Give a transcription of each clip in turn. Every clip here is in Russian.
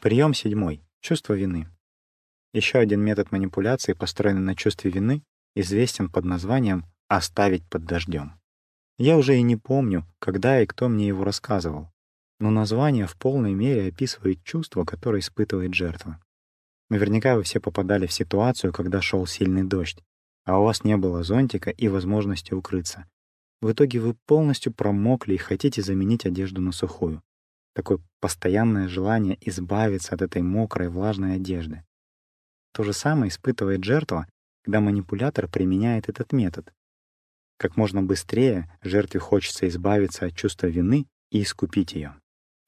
Прием седьмой. Чувство вины. Еще один метод манипуляции, построенный на чувстве вины, известен под названием «оставить под дождем». Я уже и не помню, когда и кто мне его рассказывал, но название в полной мере описывает чувство, которое испытывает жертва. Наверняка вы все попадали в ситуацию, когда шел сильный дождь, а у вас не было зонтика и возможности укрыться. В итоге вы полностью промокли и хотите заменить одежду на сухую. Такое постоянное желание избавиться от этой мокрой влажной одежды. То же самое испытывает жертва, когда манипулятор применяет этот метод. Как можно быстрее жертве хочется избавиться от чувства вины и искупить ее.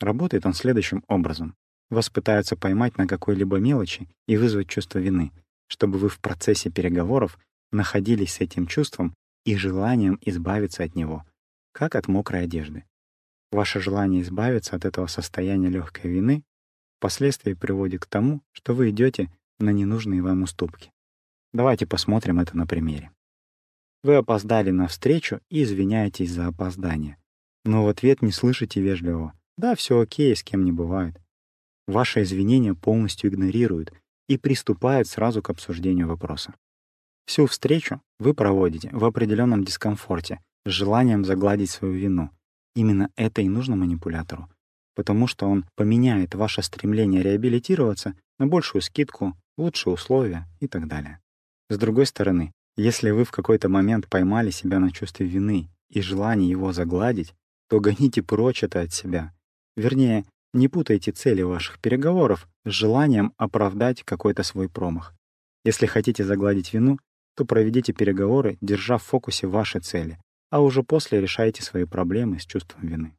Работает он следующим образом. Вас пытаются поймать на какой-либо мелочи и вызвать чувство вины, чтобы вы в процессе переговоров находились с этим чувством и желанием избавиться от него, как от мокрой одежды. Ваше желание избавиться от этого состояния легкой вины впоследствии приводит к тому, что вы идете на ненужные вам уступки. Давайте посмотрим это на примере. Вы опоздали на встречу и извиняетесь за опоздание. Но в ответ не слышите вежливого «Да, все окей, с кем не бывает». Ваши извинения полностью игнорируют и приступают сразу к обсуждению вопроса. Всю встречу вы проводите в определенном дискомфорте, с желанием загладить свою вину. Именно это и нужно манипулятору, потому что он поменяет ваше стремление реабилитироваться на большую скидку, лучшие условия и так далее. С другой стороны, если вы в какой-то момент поймали себя на чувстве вины и желании его загладить, то гоните прочь это от себя. Вернее, не путайте цели ваших переговоров с желанием оправдать какой-то свой промах. Если хотите загладить вину, то проведите переговоры, держа в фокусе ваши цели, а уже после решайте свои проблемы с чувством вины.